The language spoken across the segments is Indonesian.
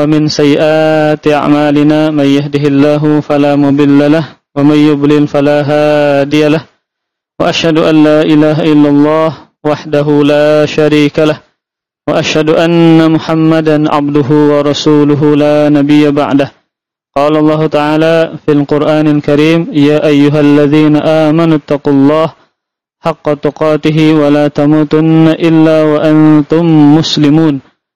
ومن سيئات أعمالنا من يهده الله فلا مضل له ومن يضلل فلا هادي له وأشهد أن لا إله إلا الله وحده لا شريك له وأشهد أن محمدا عبده ورسوله لا نبي بعده قال الله تعالى في القرآن الكريم يا أيها الذين آمنوا اتقوا الله حق تقاته ولا تموتن إلا وأنتم مسلمون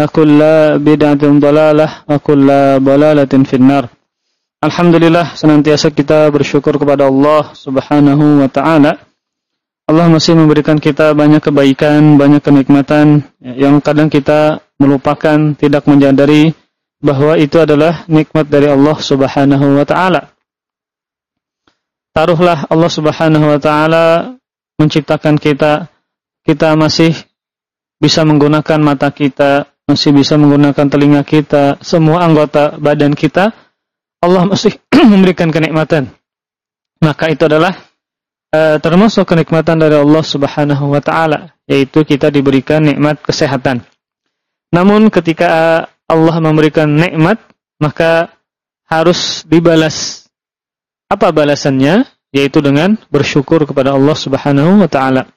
وكل بدعة ضلالة وكل ضلالة في النار Alhamdulillah senantiasa kita bersyukur kepada Allah Subhanahu wa taala Allah masih memberikan kita banyak kebaikan, banyak kenikmatan yang kadang kita melupakan, tidak menyadari bahwa itu adalah nikmat dari Allah Subhanahu wa taala. Taruhlah Allah Subhanahu wa taala menciptakan kita, kita masih bisa menggunakan mata kita, masih bisa menggunakan telinga kita, semua anggota badan kita, Allah masih memberikan kenikmatan. Maka itu adalah uh, termasuk kenikmatan dari Allah Subhanahu wa taala, yaitu kita diberikan nikmat kesehatan. Namun ketika Allah memberikan nikmat, maka harus dibalas. Apa balasannya? Yaitu dengan bersyukur kepada Allah Subhanahu wa taala.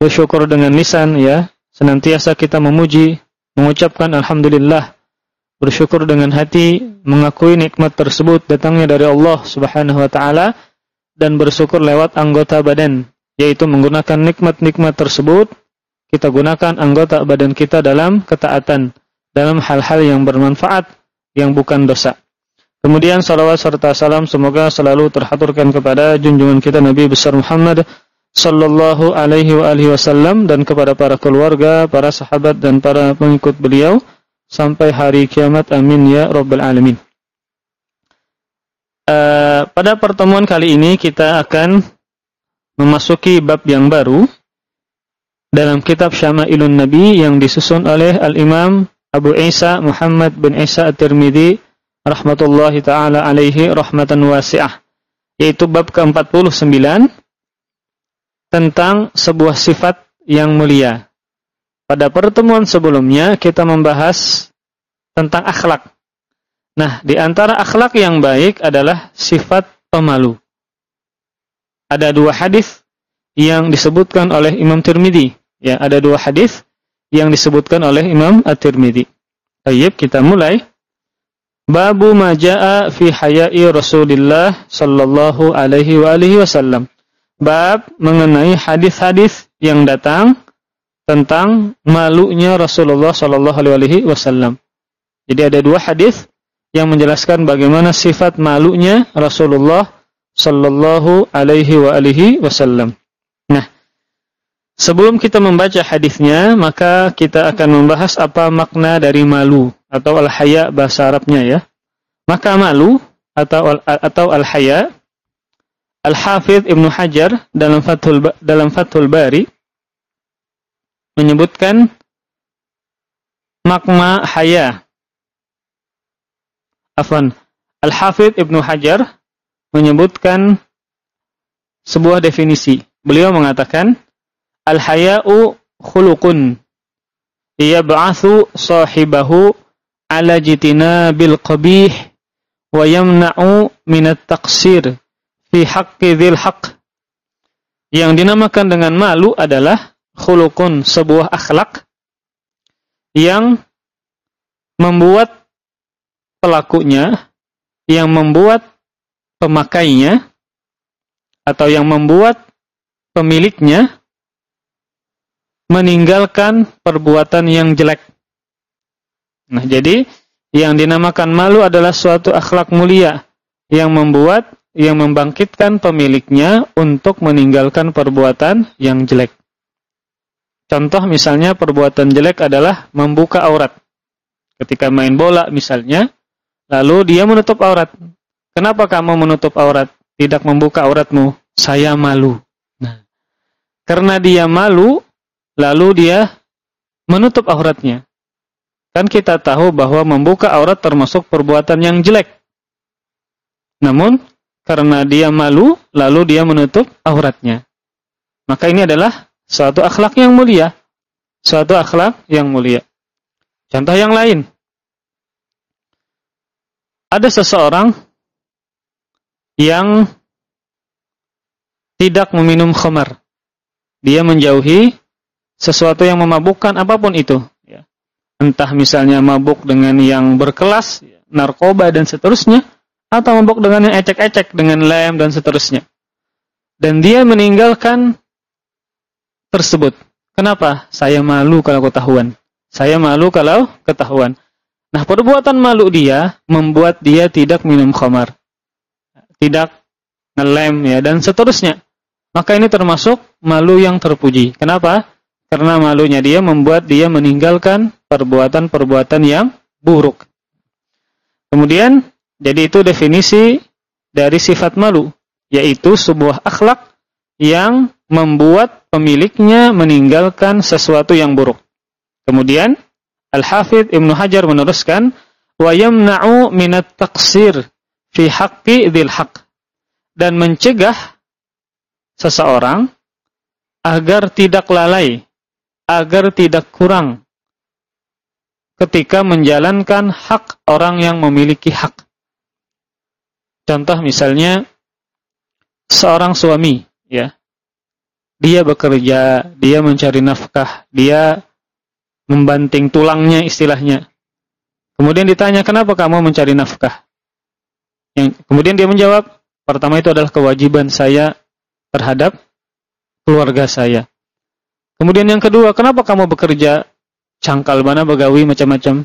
Bersyukur dengan lisan ya, senantiasa kita memuji, mengucapkan alhamdulillah. Bersyukur dengan hati, mengakui nikmat tersebut datangnya dari Allah Subhanahu wa taala dan bersyukur lewat anggota badan, yaitu menggunakan nikmat-nikmat tersebut, kita gunakan anggota badan kita dalam ketaatan, dalam hal-hal yang bermanfaat, yang bukan dosa. Kemudian salawat serta salam semoga selalu terhaturkan kepada junjungan kita Nabi besar Muhammad sallallahu alaihi wa alihi wasallam dan kepada para keluarga, para sahabat dan para pengikut beliau sampai hari kiamat. Amin ya rabbal alamin. Uh, pada pertemuan kali ini kita akan memasuki bab yang baru dalam kitab Syama'ilun Nabi yang disusun oleh Al-Imam Abu Isa Muhammad bin Isa At-Tirmidzi rahmatullahi taala alaihi rahmatan wasi'ah yaitu bab ke-49 tentang sebuah sifat yang mulia. Pada pertemuan sebelumnya kita membahas tentang akhlak Nah, di antara akhlak yang baik adalah sifat pemalu. Ada dua hadis yang disebutkan oleh Imam Tirmidzi. Ya, ada dua hadis yang disebutkan oleh Imam At-Tirmidzi. Baik, kita mulai. Babu majaa fi haya'i Rasulillah sallallahu alaihi wa alihi wasallam. Bab mengenai hadis-hadis yang datang tentang malunya Rasulullah sallallahu alaihi wasallam. Jadi ada dua hadis yang menjelaskan bagaimana sifat malunya Rasulullah sallallahu alaihi wa alihi wasallam. Nah, sebelum kita membaca hadisnya, maka kita akan membahas apa makna dari malu atau al-haya bahasa Arabnya ya. Maka malu atau al atau al-haya Al-Hafidh Ibnu Hajar dalam Fathul dalam Fathul Bari menyebutkan makna haya. Afwan, Al-Hafidh Ibnu Hajar menyebutkan sebuah definisi. Beliau mengatakan, Al-haya'u khuluqun. Yab'athu sahibahu ala jitina bil qabih wa yamna'u minat taqsir fi haqqi dhil haqq. Yang dinamakan dengan malu adalah khuluqun, sebuah akhlak yang membuat pelakunya yang membuat pemakainya atau yang membuat pemiliknya meninggalkan perbuatan yang jelek. Nah, jadi yang dinamakan malu adalah suatu akhlak mulia yang membuat yang membangkitkan pemiliknya untuk meninggalkan perbuatan yang jelek. Contoh misalnya perbuatan jelek adalah membuka aurat. Ketika main bola misalnya, lalu dia menutup aurat. Kenapa kamu menutup aurat? Tidak membuka auratmu. Saya malu. Nah, karena dia malu, lalu dia menutup auratnya. Kan kita tahu bahwa membuka aurat termasuk perbuatan yang jelek. Namun, karena dia malu, lalu dia menutup auratnya. Maka ini adalah Suatu akhlak yang mulia. Suatu akhlak yang mulia. Contoh yang lain. Ada seseorang yang tidak meminum khamar. Dia menjauhi sesuatu yang memabukkan apa pun itu. Ya. Entah misalnya mabuk dengan yang berkelas, narkoba dan seterusnya, atau mabuk dengan yang ecek-ecek, dengan lem dan seterusnya. Dan dia meninggalkan tersebut. Kenapa? Saya malu kalau ketahuan. Saya malu kalau ketahuan. Nah, perbuatan malu dia membuat dia tidak minum khamar. Tidak ngelem ya dan seterusnya. Maka ini termasuk malu yang terpuji. Kenapa? Karena malunya dia membuat dia meninggalkan perbuatan-perbuatan yang buruk. Kemudian, jadi itu definisi dari sifat malu, yaitu sebuah akhlak yang membuat pemiliknya meninggalkan sesuatu yang buruk. Kemudian Al-Hafidh Ibnu Hajar meneruskan wa yamna'u minat taqsir fi haqqi dzil haqq dan mencegah seseorang agar tidak lalai, agar tidak kurang ketika menjalankan hak orang yang memiliki hak. Contoh misalnya seorang suami, ya, dia bekerja, dia mencari nafkah, dia membanting tulangnya istilahnya. Kemudian ditanya, kenapa kamu mencari nafkah? Yang, kemudian dia menjawab, pertama itu adalah kewajiban saya terhadap keluarga saya. Kemudian yang kedua, kenapa kamu bekerja cangkal mana begawi macam-macam?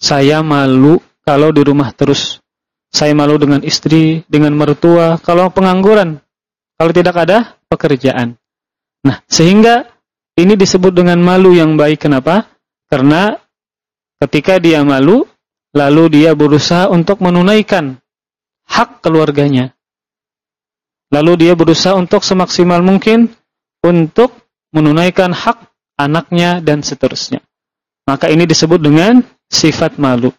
Saya malu kalau di rumah terus. Saya malu dengan istri, dengan mertua, kalau pengangguran. Kalau tidak ada pekerjaan. Nah, sehingga ini disebut dengan malu yang baik. Kenapa? Karena ketika dia malu, lalu dia berusaha untuk menunaikan hak keluarganya. Lalu dia berusaha untuk semaksimal mungkin untuk menunaikan hak anaknya dan seterusnya. Maka ini disebut dengan sifat malu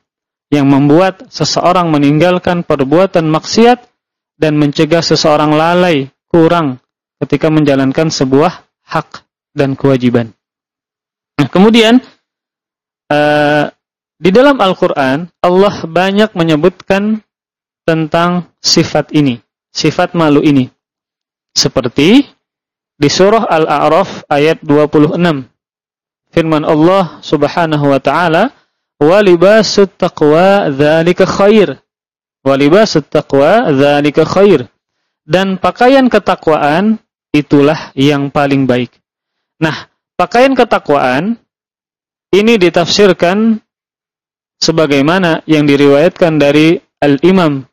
yang membuat seseorang meninggalkan perbuatan maksiat dan mencegah seseorang lalai, kurang ketika menjalankan sebuah hak dan kewajiban. Nah, kemudian uh, di dalam Al-Quran Allah banyak menyebutkan tentang sifat ini, sifat malu ini. Seperti di surah Al-A'raf ayat 26. Firman Allah Subhanahu wa taala, "Wa libasut taqwa dzalika khair." Wa libasut taqwa dzalika khair. Dan pakaian ketakwaan itulah yang paling baik. Nah, pakaian ketakwaan ini ditafsirkan sebagaimana yang diriwayatkan dari Al-Imam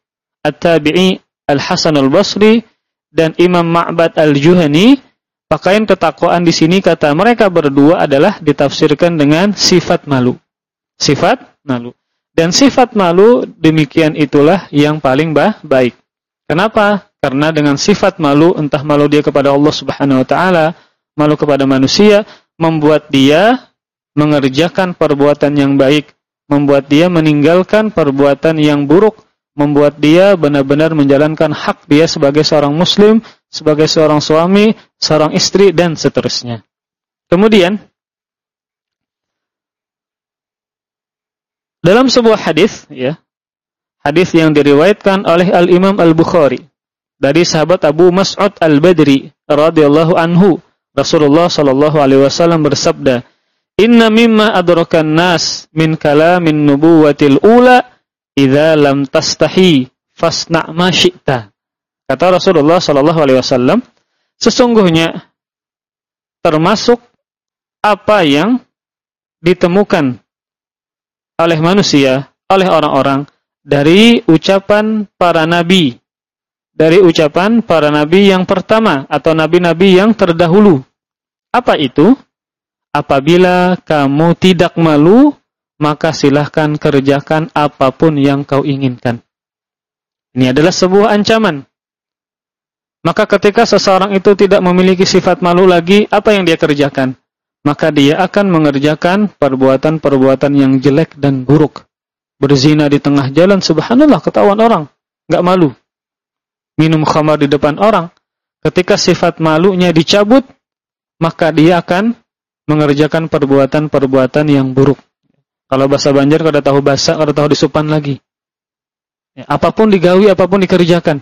At-Tabi'i Al-Hasan Al-Basri dan Imam Ma'bad Al-Juhani, pakaian ketakwaan di sini kata mereka berdua adalah ditafsirkan dengan sifat malu. Sifat malu. Dan sifat malu demikian itulah yang paling bah baik. Kenapa? Karena dengan sifat malu, entah malu dia kepada Allah Subhanahu wa taala, malu kepada manusia, membuat dia mengerjakan perbuatan yang baik, membuat dia meninggalkan perbuatan yang buruk, membuat dia benar-benar menjalankan hak dia sebagai seorang muslim, sebagai seorang suami, seorang istri dan seterusnya. Kemudian dalam sebuah hadis ya, hadis yang diriwayatkan oleh Al Imam Al Bukhari dari sahabat Abu Mas'ud Al-Badri radhiyallahu anhu Rasulullah sallallahu alaihi wasallam bersabda Inna mimma adrakan nas min kalamin nubuwatil ula idza lam tastahi fasna' ma syi'ta. Kata Rasulullah sallallahu alaihi wasallam, sesungguhnya termasuk apa yang ditemukan oleh manusia, oleh orang-orang dari ucapan para nabi, dari ucapan para nabi yang pertama atau nabi-nabi yang terdahulu. Apa itu? Apabila kamu tidak malu, maka silahkan kerjakan apa pun yang kau inginkan. Ini adalah sebuah ancaman. Maka ketika seseorang itu tidak memiliki sifat malu lagi, apa yang dia kerjakan? Maka dia akan mengerjakan perbuatan-perbuatan yang jelek dan buruk. Berzina di tengah jalan, subhanallah, ketahuan orang. Nggak malu. Minum khamar di depan orang. Ketika sifat malunya dicabut, maka dia akan mengerjakan perbuatan-perbuatan yang buruk. Kalau bahasa Banjar kada tahu bahasa, kada tahu disupan lagi. Ya, apa pun digawi, apa pun dikerjakan.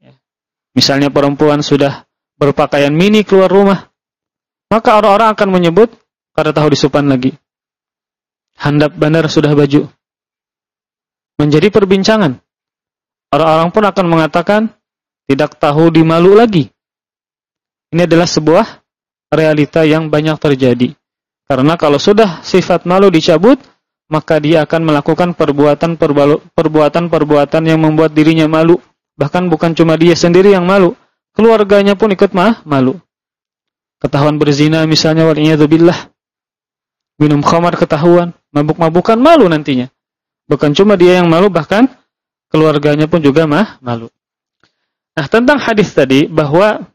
Ya. Misalnya perempuan sudah berpakaian mini keluar rumah, maka orang-orang akan menyebut kada tahu disupan lagi. Handap bandar sudah baju. Menjadi perbincangan. Orang-orang pun akan mengatakan tidak tahu dimalu lagi. Ini adalah sebuah realita yang banyak terjadi. Karena kalau sudah sifat malu dicabut, maka dia akan melakukan perbuatan-perbuatan yang membuat dirinya malu. Bahkan bukan cuma dia sendiri yang malu, keluarganya pun ikut mah malu. Ketahuan berzina misalnya waliyadzubillah. Minum khamar ketahuan, mabuk-mabukan malu nantinya. Bukan cuma dia yang malu, bahkan keluarganya pun juga mah malu. Nah, tentang hadis tadi bahwa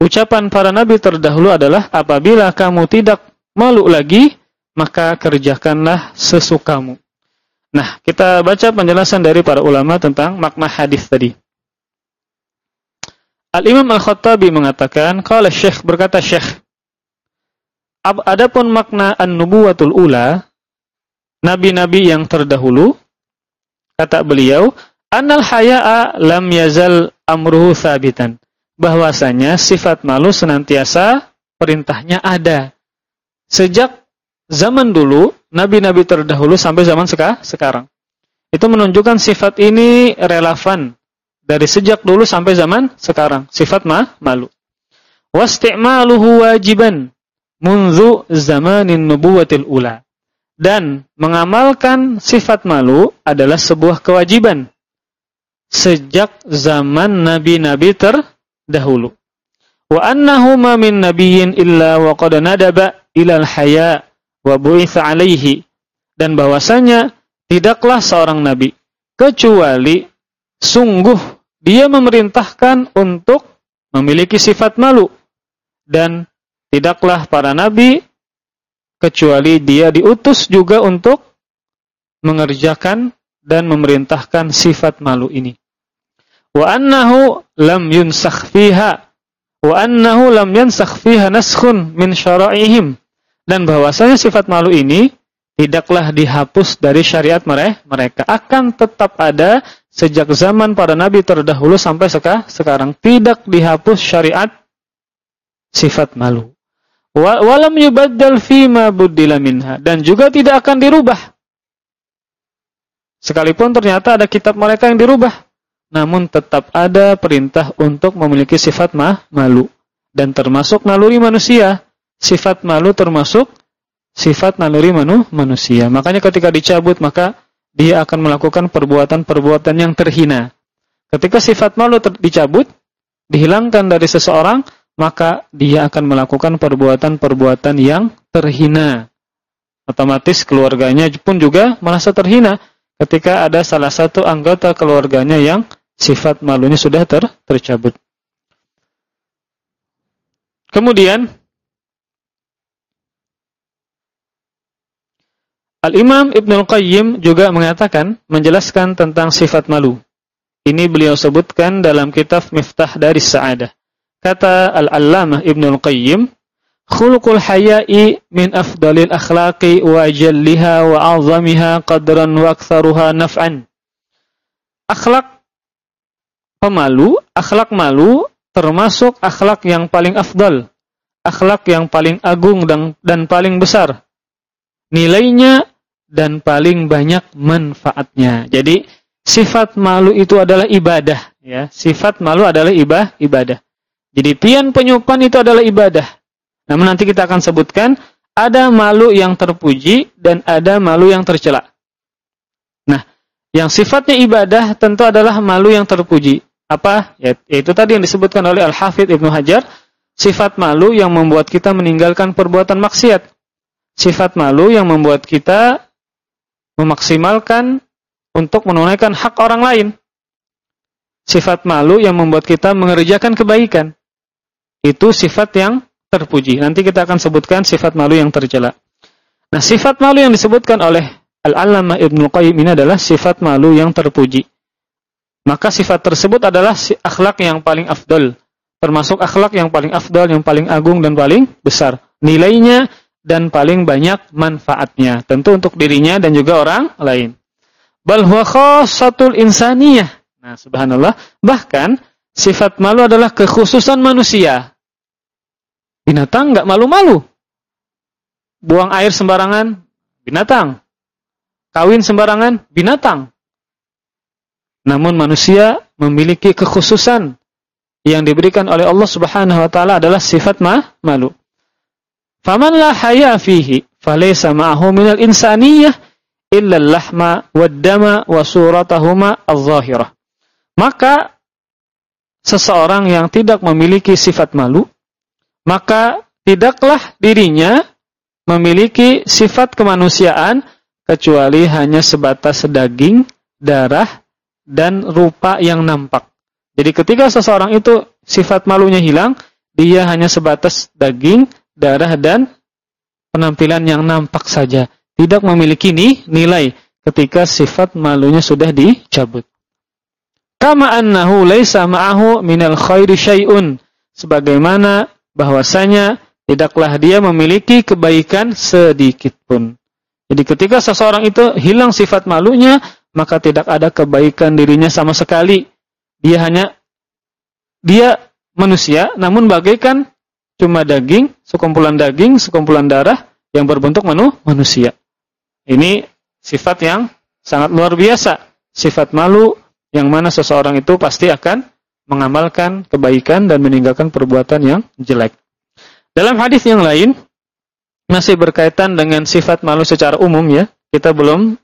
ucapan para nabi terdahulu adalah apabila kamu tidak malu lagi, maka kerjakanlah sesukamu. Nah, kita baca penjelasan dari para ulama tentang makna hadis tadi. Al-Imam Al-Khattabi mengatakan, kalau Syekh berkata Syekh, adapun makna an-nubuwatul ula, nabi-nabi yang terdahulu, kata beliau, annal haya'a lam yazal amruhu sabitan. Bahwasanya sifat malu senantiasa perintahnya ada sejak zaman dulu, nabi-nabi terdahulu sampai zaman seka sekarang. Itu menunjukkan sifat ini relevan dari sejak dulu sampai zaman sekarang. Sifat ma malu. Wasti'maluhu wajiban munzu zamanin nubuwatil ula. Dan mengamalkan sifat malu adalah sebuah kewajiban sejak zaman nabi-nabi terdahulu. Wa annahu ma min nabiyyin illa wa qad nadaba ilal haya wa bu'itha alaihi dan bahwasanya tidaklah seorang nabi kecuali sungguh dia memerintahkan untuk memiliki sifat malu dan tidaklah para nabi kecuali dia diutus juga untuk mengerjakan dan memerintahkan sifat malu ini. Wa annahu lam yunsakh fiha wa annahu lam yansakh fiha naskhun min syara'ihim dan bahwasanya sifat malu ini tidaklah dihapus dari syariat mereka akan tetap ada sejak zaman para nabi terdahulu sampai sekarang tidak dihapus syariat sifat malu. Walam yubaddal fima buddila minha dan juga tidak akan dirubah. Sekalipun ternyata ada kitab mereka yang dirubah namun tetap ada perintah untuk memiliki sifat mah malu. Dan termasuk naluri manusia sifat malu termasuk sifat naluri manu, manusia. Makanya ketika dicabut maka dia akan melakukan perbuatan-perbuatan yang terhina. Ketika sifat malu dicabut, dihilangkan dari seseorang, maka dia akan melakukan perbuatan-perbuatan yang terhina. Otomatis keluarganya pun juga merasa terhina ketika ada salah satu anggota keluarganya yang sifat malunya sudah ter tercabut. Kemudian Al-Imam Ibn Al-Qayyim juga mengatakan, menjelaskan tentang sifat malu. Ini beliau sebutkan dalam kitab Miftah dari Sa'adah. Kata Al-Allamah Ibn Al-Qayyim, Khulqul haya'i min afdalil akhlaqi wa jalliha wa azamiha qadran wa aktharuha naf'an. Akhlak pemalu, akhlak malu termasuk akhlak yang paling afdal, akhlak yang paling agung dan, dan paling besar nilainya dan paling banyak manfaatnya. Jadi sifat malu itu adalah ibadah ya. Sifat malu adalah ibah, ibadah. Jadi pian penyupan itu adalah ibadah. Namun nanti kita akan sebutkan ada malu yang terpuji dan ada malu yang tercela. Nah, yang sifatnya ibadah tentu adalah malu yang terpuji. Apa? Ya, yaitu tadi yang disebutkan oleh Al-Hafidh Ibnu Hajar, sifat malu yang membuat kita meninggalkan perbuatan maksiat. Sifat malu yang membuat kita memaksimalkan untuk menunaikan hak orang lain. Sifat malu yang membuat kita mengerjakan kebaikan. Itu sifat yang terpuji. Nanti kita akan sebutkan sifat malu yang tercela. Nah, sifat malu yang disebutkan oleh Al-Allamah Ibnu Qayyim ini adalah sifat malu yang terpuji. Maka sifat tersebut adalah akhlak yang paling afdol. Termasuk akhlak yang paling afdol, yang paling agung dan paling besar. Nilainya dan paling banyak manfaatnya. Tentu untuk dirinya dan juga orang lain. Bal huwa khassatul insaniyah. Nah, subhanallah, bahkan sifat malu adalah kekhususan manusia. Binatang enggak malu-malu. Buang air sembarangan, binatang. Kawin sembarangan, binatang. Namun manusia memiliki kekhususan yang diberikan oleh Allah Subhanahu wa taala adalah sifat ma malu. Faman la haya fihi falaysa ma'ahu minal insaniyah illa al-lahma wad-dama wa suratahuma adh-dhahirah. Maka seseorang yang tidak memiliki sifat malu, maka tidaklah dirinya memiliki sifat kemanusiaan kecuali hanya sebatas daging, darah, dan rupa yang nampak. Jadi ketika seseorang itu sifat malunya hilang, dia hanya sebatas daging, darah dan penampilan yang nampak saja. Tidak memiliki nilai ketika sifat malunya sudah dicabut. Kama annahu laisa ma'ahu minal khairi syai'un. Sebagaimana bahwasanya tidaklah dia memiliki kebaikan sedikit pun. Jadi ketika seseorang itu hilang sifat malunya, maka tidak ada kebaikan dirinya sama sekali. Dia hanya dia manusia namun bagaikan cuma daging, sekumpulan daging, sekumpulan darah yang berbentuk manu, manusia. Ini sifat yang sangat luar biasa. Sifat malu yang mana seseorang itu pasti akan mengamalkan kebaikan dan meninggalkan perbuatan yang jelek. Dalam hadis yang lain masih berkaitan dengan sifat malu secara umum ya. Kita belum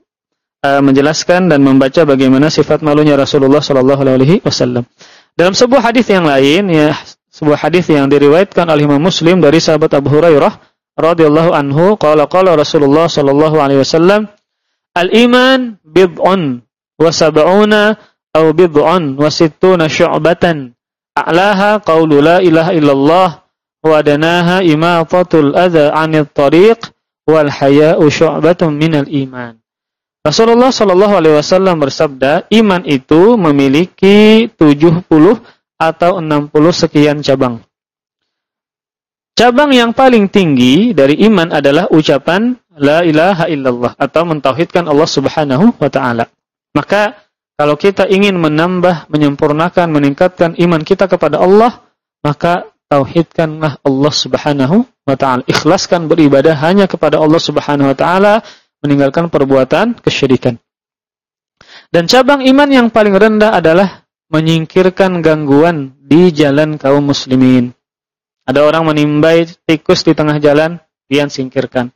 uh, menjelaskan dan membaca bagaimana sifat malunya Rasulullah sallallahu alaihi wasallam. Dalam sebuah hadis yang lain ya sebuah hadis yang diriwayatkan oleh Imam Muslim dari sahabat Abu Hurairah radhiyallahu anhu qala qala Rasulullah sallallahu alaihi wasallam al-iman bid'un wa sab'una aw bid'un wa sittuna syu'batan. A'laha qawlu la ilaha illallah wa adanaha imatatul adza 'anil tariq wal haya'u syu'batun minal iman. Rasulullah Shallallahu Alaihi Wasallam bersabda, iman itu memiliki 70 atau 60 sekian cabang. Cabang yang paling tinggi dari iman adalah ucapan la ilaha illallah atau mentauhidkan Allah Subhanahu wa taala. Maka kalau kita ingin menambah, menyempurnakan, meningkatkan iman kita kepada Allah, maka tauhidkanlah Allah Subhanahu wa taala. Ikhlaskan beribadah hanya kepada Allah Subhanahu wa taala, meninggalkan perbuatan kesyirikan. Dan cabang iman yang paling rendah adalah menyingkirkan gangguan di jalan kaum muslimin. Ada orang menimbai tikus di tengah jalan, dia singkirkan.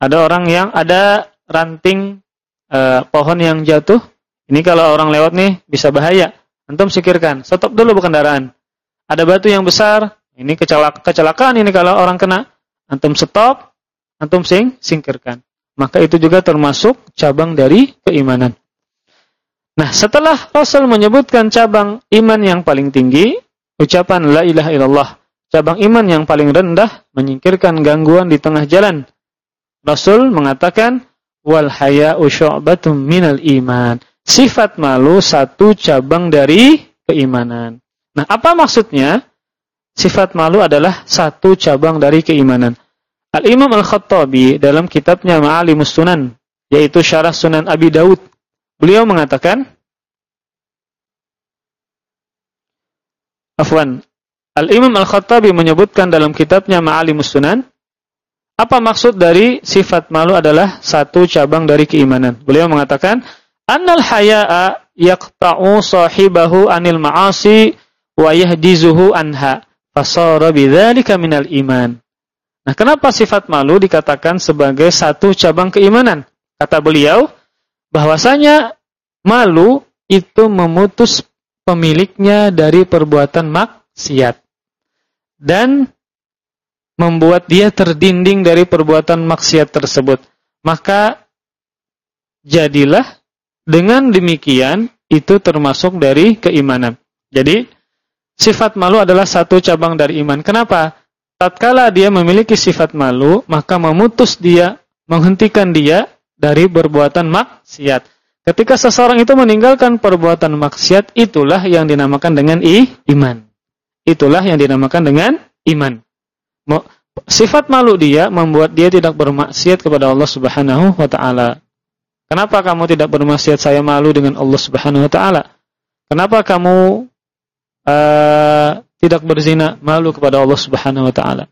Ada orang yang ada ranting eh, pohon yang jatuh, ini kalau orang lewat nih bisa bahaya. Antum singkirkan, stop dulu kendaraan. Ada batu yang besar, ini kecelak kecelakaan ini kalau orang kena. Antum stop, antum sing singkirkan. Maka itu juga termasuk cabang dari keimanan. Nah, setelah Rasul menyebutkan cabang iman yang paling tinggi, ucapan la ilaha illallah. Cabang iman yang paling rendah menyingkirkan gangguan di tengah jalan. Rasul mengatakan wal haya'u syu'batun minal iman. Sifat malu satu cabang dari keimanan. Nah, apa maksudnya? Sifat malu adalah satu cabang dari keimanan. Al-Imam Al-Khattabi dalam kitabnya Ma'alimus Sunan, yaitu Syarah Sunan Abi Daud, Beliau mengatakan Afwan Al-Imam Al-Khattabi menyebutkan dalam kitabnya Ma'alimus Sunan apa maksud dari sifat malu adalah satu cabang dari keimanan. Beliau mengatakan Annal haya'a yaqta'u sahibahu anil ma'asi wa yahdizuhu anha. Fasara bidzalika minal iman. Nah, kenapa sifat malu dikatakan sebagai satu cabang keimanan? Kata beliau, bahwasanya malu itu memutus pemiliknya dari perbuatan maksiat dan membuat dia terdinding dari perbuatan maksiat tersebut. Maka jadilah dengan demikian itu termasuk dari keimanan. Jadi sifat malu adalah satu cabang dari iman. Kenapa? Tatkala dia memiliki sifat malu, maka memutus dia, menghentikan dia dari perbuatan maksiat. Ketika seseorang itu meninggalkan perbuatan maksiat, itulah yang dinamakan dengan i, iman. Itulah yang dinamakan dengan iman. Sifat malu dia membuat dia tidak bermaksiat kepada Allah Subhanahu wa taala. Kenapa kamu tidak bermaksiat? Saya malu dengan Allah Subhanahu wa taala. Kenapa kamu uh, tidak berzina, malu kepada Allah Subhanahu wa taala.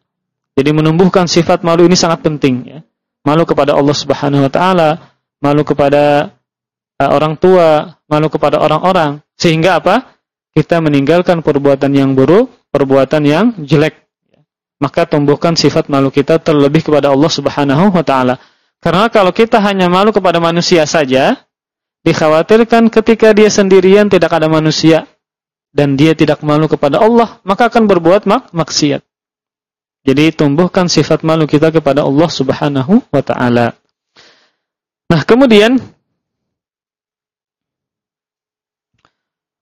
Jadi menumbuhkan sifat malu ini sangat penting ya. Malu kepada Allah Subhanahu wa taala, malu kepada uh, orang tua, malu kepada orang-orang sehingga apa? Kita meninggalkan perbuatan yang buruk, perbuatan yang jelek. Maka tumbuhkan sifat malu kita terlebih kepada Allah Subhanahu wa taala. Karena kalau kita hanya malu kepada manusia saja, dikhawatirkan ketika dia sendirian tidak ada manusia dan dia tidak malu kepada Allah, maka akan berbuat mak maksiat. Jadi tumbuhkan sifat malu kita kepada Allah Subhanahu wa taala. Nah, kemudian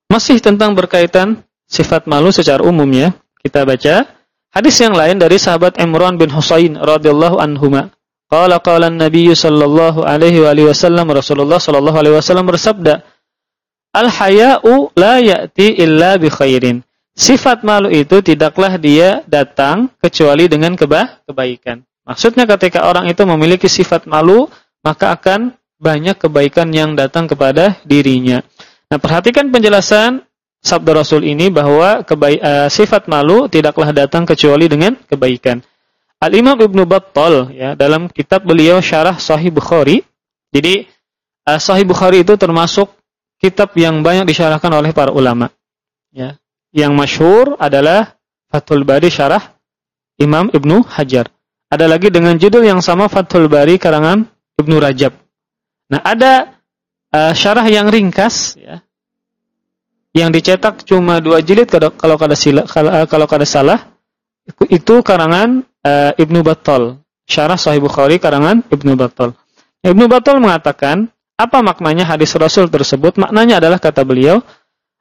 masih tentang berkaitan sifat malu secara umum ya. Kita baca hadis yang lain dari sahabat Imran bin Husain radhiyallahu anhuma. Qala qala an-nabiy sallallahu alaihi wa wasallam Rasulullah sallallahu alaihi wasallam bersabda, Al-haya'u la ya'ti illa bi khairin. Sifat malu itu tidaklah dia datang kecuali dengan keba kebaikan. Maksudnya ketika orang itu memiliki sifat malu, maka akan banyak kebaikan yang datang kepada dirinya. Nah, perhatikan penjelasan sabda Rasul ini bahwa uh, sifat malu tidaklah datang kecuali dengan kebaikan. Al-Imam Ibnu Battal ya dalam kitab beliau Syarah Sahih Bukhari. Jadi uh, Sahih Bukhari itu termasuk kitab yang banyak disyarahkan oleh para ulama. Ya. Yang masyhur adalah Fathul Bari Syarah Imam Ibnu Hajar. Ada lagi dengan judul yang sama Fathul Bari karangan Ibnu Rajab. Nah, ada uh, syarah yang ringkas ya. Yang dicetak cuma dua jilid kalau kalau kada uh, kalau kada salah itu karangan uh, Ibnu Battal. Syarah Sahih Bukhari karangan Ibnu Battal. Ibnu Battal mengatakan apa maknanya hadis Rasul tersebut? Maknanya adalah kata beliau,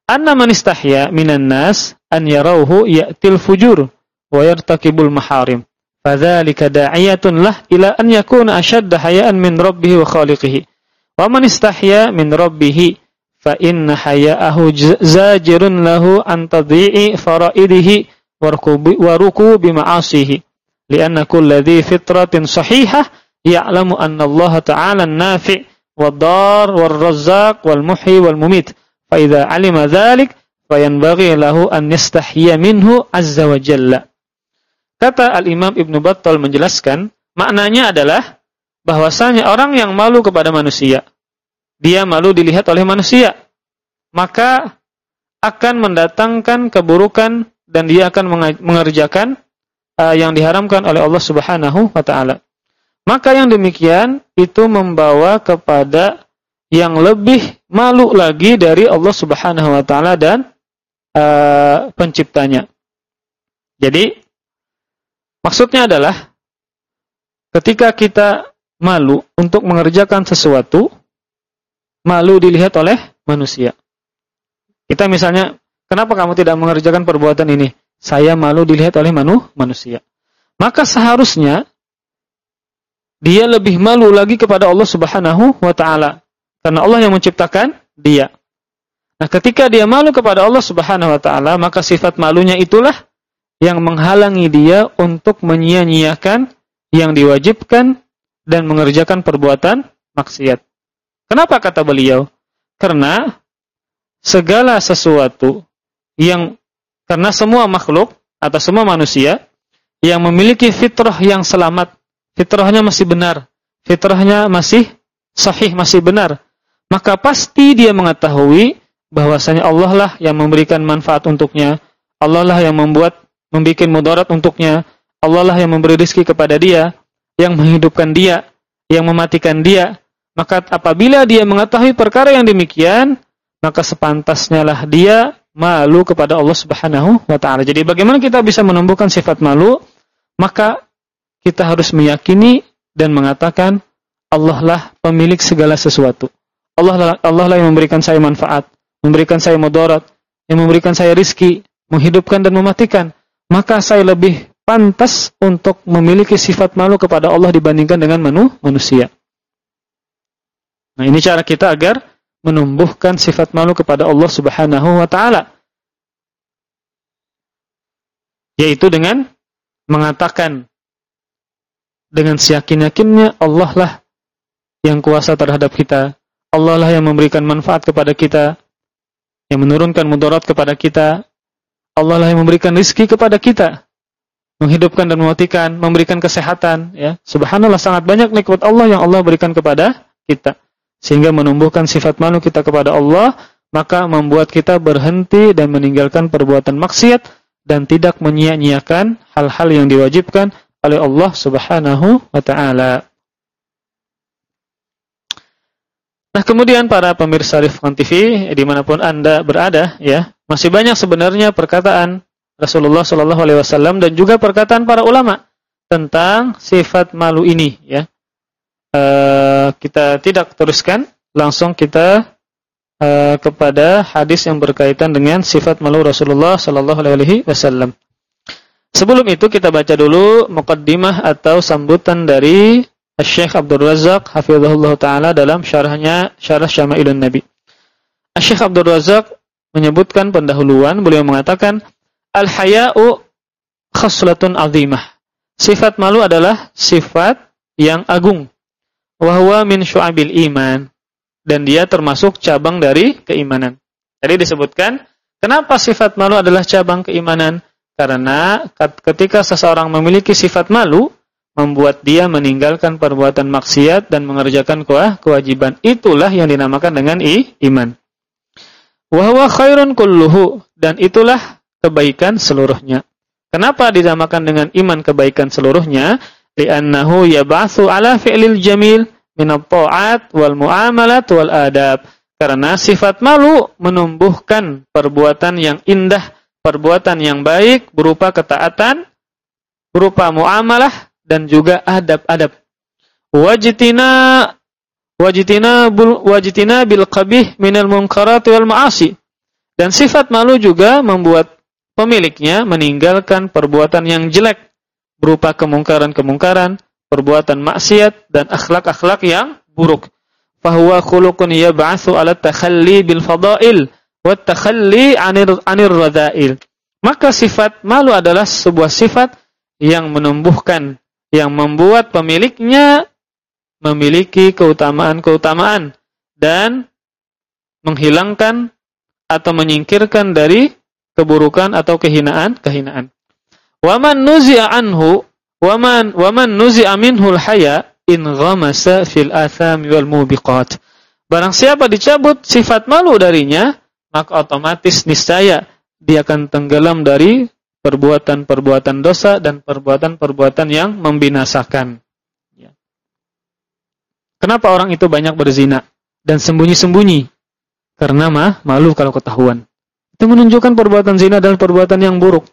"Anna man istahya minan nas an yarauhu ya'til fujur wa yartakibul maharim." Fadzalika da'iyatun lah ila an yakuna ashadda haya'an min rabbih wa khaliqih. Wa man istahya min rabbih fa inna haya'ahu zajirun lahu an tadhi'i faraidihi wa rukubi ma'asihi. Lianna kulladhi fitratin sahihah ya'lamu anna Allah ta'ala nafi' والضار والرزاق Faidah Ali alima dzalik lahu an yastahyiya minhu azza wa jalla. Kata Al-Imam Ibn Battal menjelaskan, maknanya adalah bahwasanya orang yang malu kepada manusia, dia malu dilihat oleh manusia, maka akan mendatangkan keburukan dan dia akan mengerjakan uh, yang diharamkan oleh Allah Subhanahu wa taala. Maka yang demikian itu membawa kepada yang lebih malu lagi dari Allah Subhanahu wa taala dan uh, penciptanya. Jadi maksudnya adalah ketika kita malu untuk mengerjakan sesuatu, malu dilihat oleh manusia. Kita misalnya, kenapa kamu tidak mengerjakan perbuatan ini? Saya malu dilihat oleh manu, manusia. Maka seharusnya dia lebih malu lagi kepada Allah Subhanahu wa taala karena Allah yang menciptakan dia. Nah, ketika dia malu kepada Allah Subhanahu wa taala, maka sifat malunya itulah yang menghalangi dia untuk menyia-nyiakan yang diwajibkan dan mengerjakan perbuatan maksiat. Kenapa kata beliau? Karena segala sesuatu yang karena semua makhluk atau semua manusia yang memiliki fitrah yang selamat fitrahnya masih benar, fitrahnya masih sahih, masih benar. Maka pasti dia mengetahui bahwasanya Allah lah yang memberikan manfaat untuknya, Allah lah yang membuat membuat mudarat untuknya, Allah lah yang memberi rezeki kepada dia, yang menghidupkan dia, yang mematikan dia. Maka apabila dia mengetahui perkara yang demikian, maka sepantasnya lah dia malu kepada Allah Subhanahu wa taala. Jadi bagaimana kita bisa menumbuhkan sifat malu? Maka kita harus meyakini dan mengatakan Allah lah pemilik segala sesuatu. Allah lah, Allah lah yang memberikan saya manfaat, memberikan saya mudarat, yang memberikan saya rizki, menghidupkan dan mematikan. Maka saya lebih pantas untuk memiliki sifat malu kepada Allah dibandingkan dengan manu, manusia. Nah, ini cara kita agar menumbuhkan sifat malu kepada Allah Subhanahu wa taala. Yaitu dengan mengatakan dengan seyakin-yakinnya Allah lah yang kuasa terhadap kita. Allah lah yang memberikan manfaat kepada kita, yang menurunkan mudarat kepada kita. Allah lah yang memberikan rizki kepada kita, menghidupkan dan mematikan, memberikan kesehatan. Ya, subhanallah sangat banyak nikmat Allah yang Allah berikan kepada kita, sehingga menumbuhkan sifat malu kita kepada Allah, maka membuat kita berhenti dan meninggalkan perbuatan maksiat dan tidak menyia-nyiakan hal-hal yang diwajibkan oleh Allah Subhanahu wa taala. Nah, kemudian para pemirsa Rifkan TV di mana pun Anda berada ya, masih banyak sebenarnya perkataan Rasulullah Shallallahu alaihi wasallam dan juga perkataan para ulama tentang sifat malu ini ya. E, kita tidak teruskan, langsung kita e, kepada hadis yang berkaitan dengan sifat malu Rasulullah Shallallahu alaihi wasallam. Sebelum itu kita baca dulu mukaddimah atau sambutan dari Syekh Abdul Razak hafizahullah taala dalam syarahnya Syarah Syama'ilun Nabi. Syekh Abdul Razak menyebutkan pendahuluan beliau mengatakan al-haya'u khaslatun azimah. Sifat malu adalah sifat yang agung. Wa huwa min syu'abil iman dan dia termasuk cabang dari keimanan. Jadi disebutkan kenapa sifat malu adalah cabang keimanan? Karena ketika seseorang memiliki sifat malu, membuat dia meninggalkan perbuatan maksiat dan mengerjakan kewajiban. Itulah yang dinamakan dengan i, iman. Wahwa khairun kulluhu dan itulah kebaikan seluruhnya. Kenapa dinamakan dengan iman kebaikan seluruhnya? Li'annahu yab'atsu ala fi'lil jamil min at-ta'at wal muamalat wal adab. Karena sifat malu menumbuhkan perbuatan yang indah, perbuatan yang baik berupa ketaatan, berupa muamalah dan juga adab-adab. Wajitina wajitina bul wajitina bil qabih minal munkarat wal ma'asi. Dan sifat malu juga membuat pemiliknya meninggalkan perbuatan yang jelek berupa kemungkaran-kemungkaran, perbuatan maksiat dan akhlak-akhlak yang buruk. Fahuwa khuluqun yab'atsu 'ala takhalli bil fadail wa takhalli 'anil 'anir radha'il. Maka sifat malu adalah sebuah sifat yang menumbuhkan yang membuat pemiliknya memiliki keutamaan-keutamaan dan menghilangkan atau menyingkirkan dari keburukan atau kehinaan-kehinaan. Waman nuzi'a anhu waman waman nuzi'a minhul haya in ghamasa fil atham wal mubiqat. Barang siapa dicabut sifat malu darinya, maka otomatis niscaya dia akan tenggelam dari perbuatan-perbuatan dosa dan perbuatan-perbuatan yang membinasakan. Ya. Kenapa orang itu banyak berzina dan sembunyi-sembunyi? Karena mah malu kalau ketahuan. Itu menunjukkan perbuatan zina dan perbuatan yang buruk.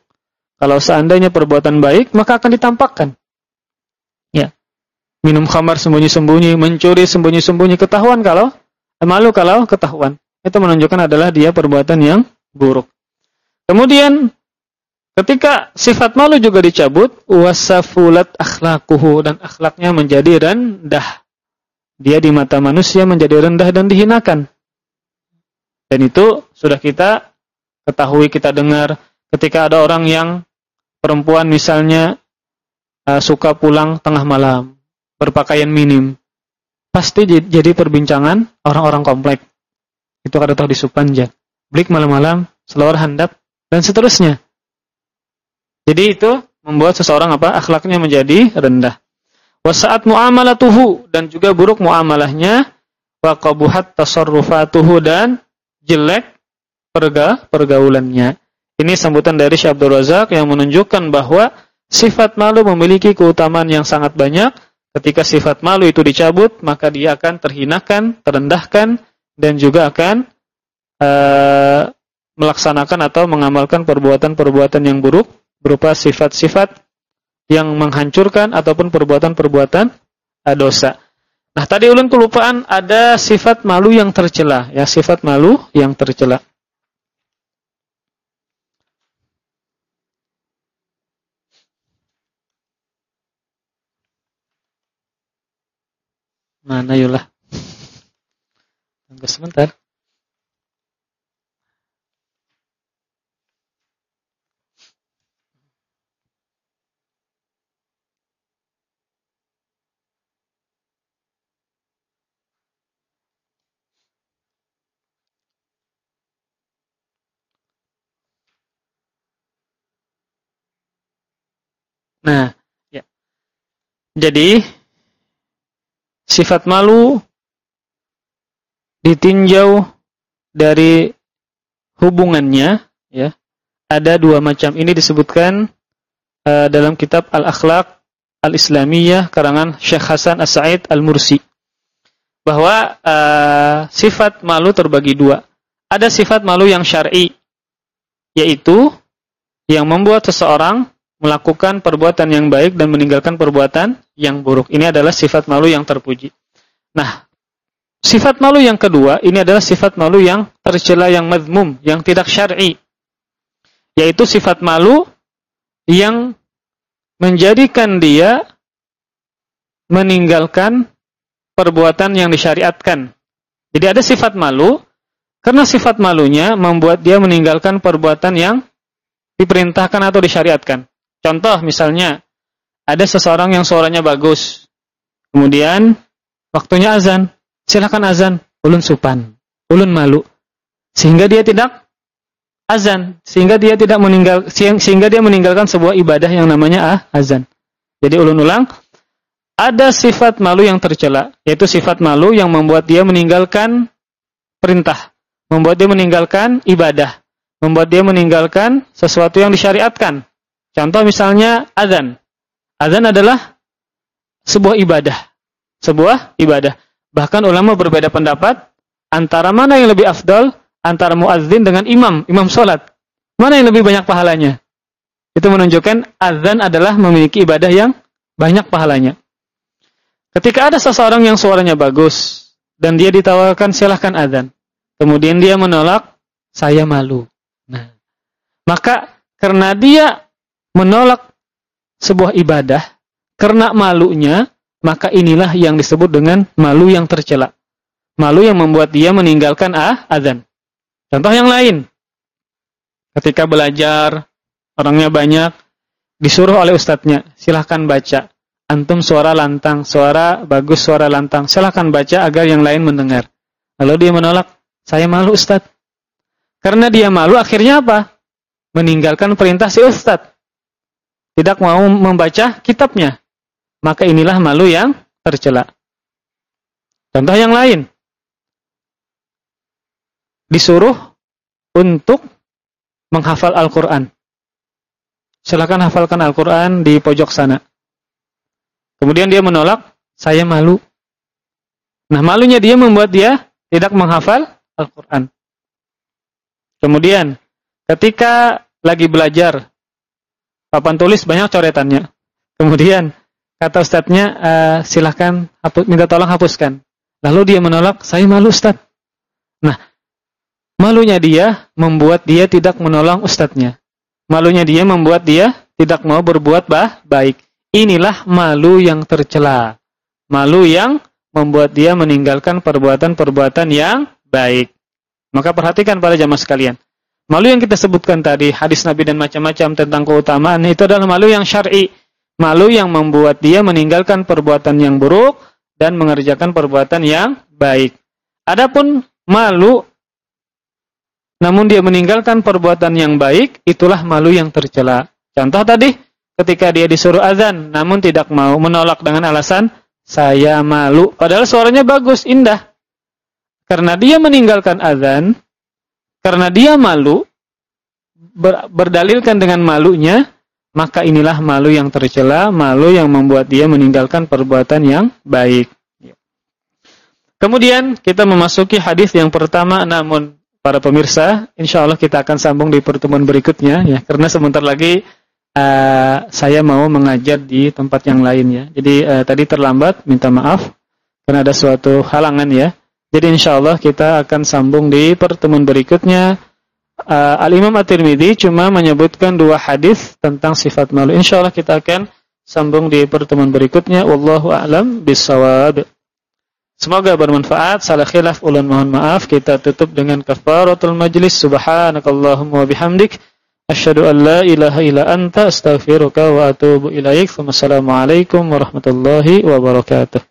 Kalau seandainya perbuatan baik, maka akan ditampakkan. Ya. Minum khamar sembunyi-sembunyi, mencuri sembunyi-sembunyi, ketahuan kalau malu kalau ketahuan. Itu menunjukkan adalah dia perbuatan yang buruk. Kemudian Ketika sifat malu juga dicabut, wasafulat akhlakuhu dan akhlaknya menjadi rendah. Dia di mata manusia menjadi rendah dan dihinakan. Dan itu sudah kita ketahui, kita dengar ketika ada orang yang perempuan misalnya uh, suka pulang tengah malam, berpakaian minim. Pasti jadi perbincangan orang-orang komplek. Itu ada tahu di Supanja. Blik malam-malam, selawar handap, dan seterusnya. Jadi itu membuat seseorang apa? Akhlaknya menjadi rendah. Wasaat muamalatuhu dan juga buruk muamalahnya wa qabuhat tasarrufatuhu dan jelek perga pergaulannya. Ini sambutan dari Syekh Abdul Razak yang menunjukkan bahwa sifat malu memiliki keutamaan yang sangat banyak. Ketika sifat malu itu dicabut, maka dia akan terhinakan, terendahkan, dan juga akan uh, melaksanakan atau mengamalkan perbuatan-perbuatan yang buruk berupa sifat-sifat yang menghancurkan ataupun perbuatan-perbuatan dosa. Nah, tadi ulun kelupaan ada sifat malu yang tercela, ya, sifat malu yang tercela. Mana yulah? Tunggu sebentar. Nah, ya. Jadi sifat malu ditinjau dari hubungannya ya. Ada dua macam. Ini disebutkan uh, dalam kitab Al-Akhlaq Al-Islamiyah karangan Syekh Hasan As-Sa'id Al-Mursi. Bahwa uh, sifat malu terbagi dua. Ada sifat malu yang syar'i yaitu yang membuat seseorang melakukan perbuatan yang baik dan meninggalkan perbuatan yang buruk. Ini adalah sifat malu yang terpuji. Nah, sifat malu yang kedua, ini adalah sifat malu yang tercela yang madmum, yang tidak syar'i. Yaitu sifat malu yang menjadikan dia meninggalkan perbuatan yang disyariatkan. Jadi ada sifat malu, karena sifat malunya membuat dia meninggalkan perbuatan yang diperintahkan atau disyariatkan. Contoh misalnya, ada seseorang yang suaranya bagus. Kemudian waktunya azan, silakan azan, ulun supan, ulun malu. Sehingga dia tidak azan, sehingga dia tidak meninggal sehingga dia meninggalkan sebuah ibadah yang namanya ah, azan. Jadi ulun ulang, ada sifat malu yang tercela, yaitu sifat malu yang membuat dia meninggalkan perintah, membuat dia meninggalkan ibadah, membuat dia meninggalkan sesuatu yang disyariatkan. Contoh misalnya azan. Azan adalah sebuah ibadah. Sebuah ibadah. Bahkan ulama berbeda pendapat antara mana yang lebih afdal antara muazzin dengan imam, imam sholat. Mana yang lebih banyak pahalanya? Itu menunjukkan azan adalah memiliki ibadah yang banyak pahalanya. Ketika ada seseorang yang suaranya bagus dan dia ditawarkan silahkan azan. Kemudian dia menolak, saya malu. Nah, maka karena dia menolak sebuah ibadah karena malunya, maka inilah yang disebut dengan malu yang tercela. Malu yang membuat dia meninggalkan ah, azan. Contoh yang lain. Ketika belajar, orangnya banyak, disuruh oleh ustadznya, silahkan baca. Antum suara lantang, suara bagus, suara lantang. Silahkan baca agar yang lain mendengar. Lalu dia menolak, saya malu ustadz. Karena dia malu, akhirnya apa? Meninggalkan perintah si ustadz tidak mau membaca kitabnya, maka inilah malu yang tercela. Contoh yang lain. Disuruh untuk menghafal Al-Quran. Silakan hafalkan Al-Quran di pojok sana. Kemudian dia menolak, saya malu. Nah malunya dia membuat dia tidak menghafal Al-Quran. Kemudian ketika lagi belajar papan tulis banyak coretannya. Kemudian kata ustadznya uh, silahkan hapus, minta tolong hapuskan. Lalu dia menolak, saya malu ustadz. Nah, malunya dia membuat dia tidak menolong ustadznya. Malunya dia membuat dia tidak mau berbuat bah, baik. Inilah malu yang tercela. Malu yang membuat dia meninggalkan perbuatan-perbuatan yang baik. Maka perhatikan para jamaah sekalian. Malu yang kita sebutkan tadi, hadis Nabi dan macam-macam tentang keutamaan, itu adalah malu yang syar'i. Malu yang membuat dia meninggalkan perbuatan yang buruk dan mengerjakan perbuatan yang baik. Adapun malu namun dia meninggalkan perbuatan yang baik, itulah malu yang tercela. Contoh tadi, ketika dia disuruh azan namun tidak mau menolak dengan alasan saya malu, padahal suaranya bagus, indah. karena dia meninggalkan azan, karena dia malu, ber, berdalilkan dengan malunya, maka inilah malu yang tercela, malu yang membuat dia meninggalkan perbuatan yang baik. Kemudian kita memasuki hadis yang pertama namun para pemirsa, insya Allah kita akan sambung di pertemuan berikutnya ya karena sebentar lagi uh, saya mau mengajar di tempat yang lain ya. Jadi uh, tadi terlambat, minta maaf karena ada suatu halangan ya. Jadi insya Allah kita akan sambung di pertemuan berikutnya uh, Al-Imam At-Tirmidzi cuma menyebutkan dua hadis tentang sifat malu. Insyaallah kita akan sambung di pertemuan berikutnya. Wallahu a'lam bissawab. Semoga bermanfaat. Salah khilaf ulun mohon maaf. Kita tutup dengan kafaratul majlis. Subhanakallahumma wa bihamdik asyhadu an la ilaha illa anta astaghfiruka wa atubu ilaik. Wassalamualaikum warahmatullahi wabarakatuh.